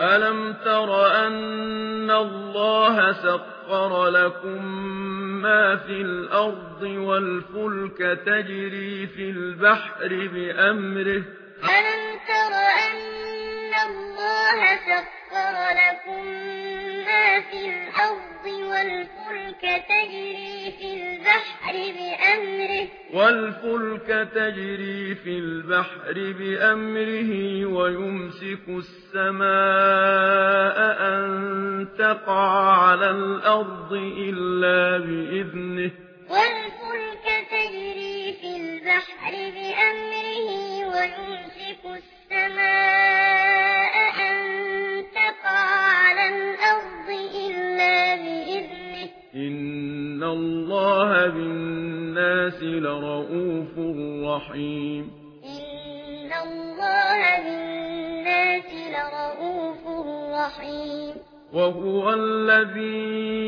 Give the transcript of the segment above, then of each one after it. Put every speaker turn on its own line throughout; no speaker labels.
أَلَمْ تَرَ أَنَّ اللَّهَ سَخَّرَ لَكُم مَّا فِي الْأَرْضِ وَالْفُلْكَ تَجْرِي فِي الْبَحْرِ بِأَمْرِهِ
أَلَمْ تَرَ أَنَّ اللَّهَ سَخَّرَ لَكُم مَّا فِي الْأَرْضِ والفلك تجري في البحر بأمره.
والفلك تجري في البحر بأمره ويمسك السماء أن تقع على الأرض إلا بإذنه. الله بالناس لرؤوف رحيم
إن الله بالناس لرؤوف رحيم
وهو الذي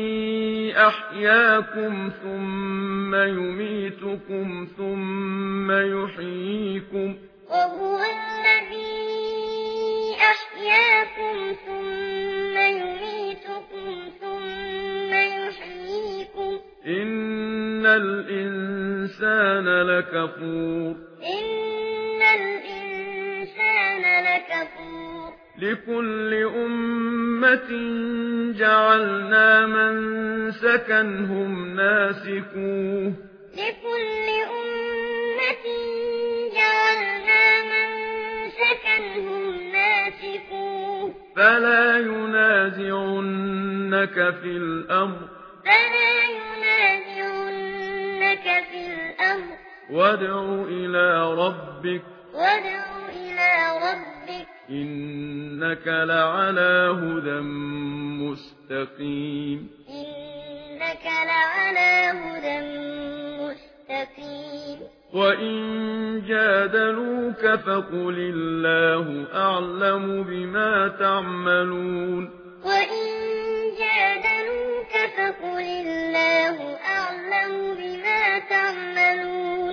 أحياكم ثم يميتكم ثم يحييكم
وهو الذي أحياكم
الإنسان لكفور
إن الإنسان لكفور
لكل أمة جعلنا من سكنهم ناسكوه
لكل أمة جعلنا من سكنهم ناسكوه
فلا ينازعنك في الأمر
فلا
وادع إلى ربك
وادع إلى ربك
إنك لعلى هدى مستقيم
إنك لعلى هدى مستقيم
وَإِن جَادَلُوكَ فَقُلِ اللَّهُ أَعْلَمُ بِمَا تَعْمَلُونَ
وَإِن جَادَلُوكَ فَقُلِ اللَّهُ أَعْلَمُ بِمَا تَعْمَلُونَ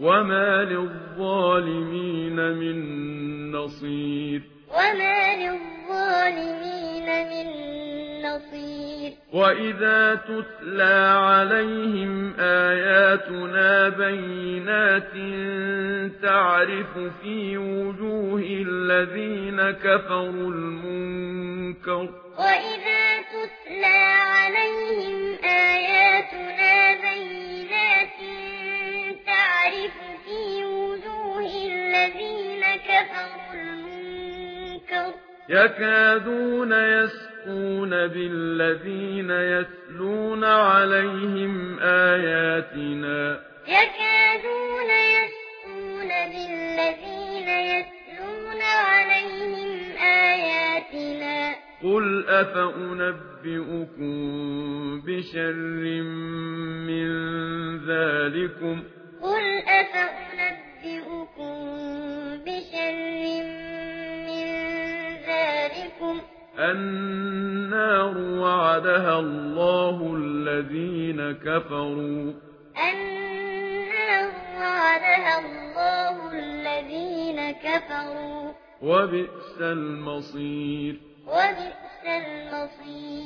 وما
للظالمين من نصير
وما للظالمين من نصير
وإذا تتلى عليهم آياتنا بينات تعرف في وجوه الذين كفروا المنكر
وإذا تتلى عليهم
يكادون يسكون بالذين يتلون عليهم آياتنا.
يكادون يسكون بالذين يتلون عليهم آياتنا.
قل أفأنبئكم بشر من ذلكم؟
قل
النار وعدها الله الذين كفروا.
النار وعدها الله الذين كفروا.
وبئس المصير.
وبئس المصير.